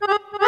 Ha ha